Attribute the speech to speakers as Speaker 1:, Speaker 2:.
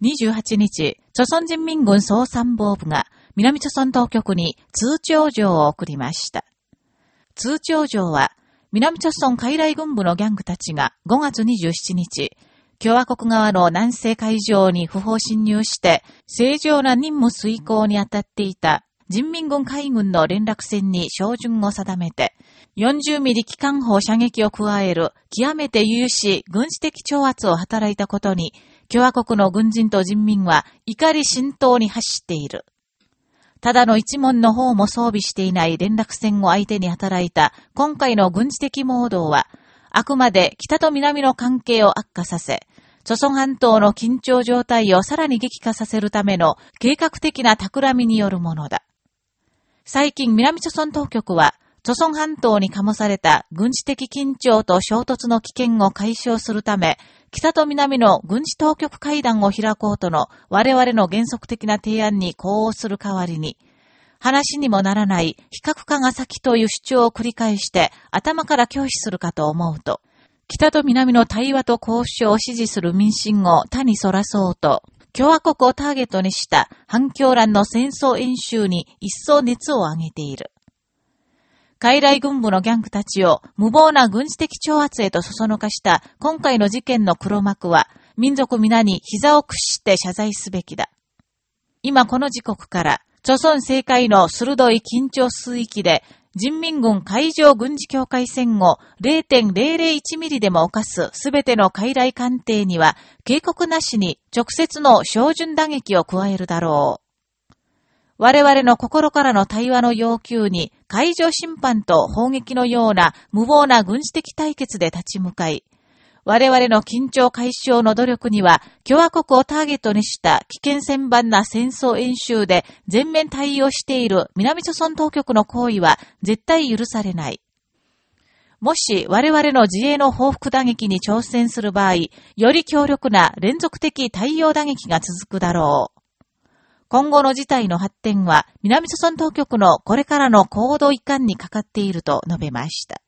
Speaker 1: 28日、朝鮮人民軍総参謀部が南朝鮮当局に通帳状を送りました。通帳状は、南朝鮮海来軍部のギャングたちが5月27日、共和国側の南西海上に不法侵入して、正常な任務遂行に当たっていた人民軍海軍の連絡船に照準を定めて、40ミリ機関砲射撃を加える極めて有志軍事的挑発を働いたことに、共和国の軍人と人民は怒り浸透に走っている。ただの一門の方も装備していない連絡船を相手に働いた今回の軍事的盲導は、あくまで北と南の関係を悪化させ、諸村半島の緊張状態をさらに激化させるための計画的な企みによるものだ。最近南朝鮮当局は、朝鮮半島に醸された軍事的緊張と衝突の危険を解消するため、北と南の軍事当局会談を開こうとの我々の原則的な提案に呼応する代わりに、話にもならない比較化が先という主張を繰り返して頭から拒否するかと思うと、北と南の対話と交渉を支持する民心を他にそらそうと、共和国をターゲットにした反響乱の戦争演習に一層熱を上げている。海来軍部のギャングたちを無謀な軍事的挑発へとそそのかした今回の事件の黒幕は民族皆に膝を屈して謝罪すべきだ。今この時刻から、朝鮮政界の鋭い緊張水域で人民軍海上軍事境界線を0.001ミリでも犯すすべての海来艦艇には警告なしに直接の標準打撃を加えるだろう。我々の心からの対話の要求に海上審判と砲撃のような無謀な軍事的対決で立ち向かい、我々の緊張解消の努力には、共和国をターゲットにした危険千番な戦争演習で全面対応している南朝鮮当局の行為は絶対許されない。もし我々の自衛の報復打撃に挑戦する場合、より強力な連続的対応打撃が続くだろう。今後の事態の発展は南朝鮮当局のこれからの行動遺憾にかかっていると述べました。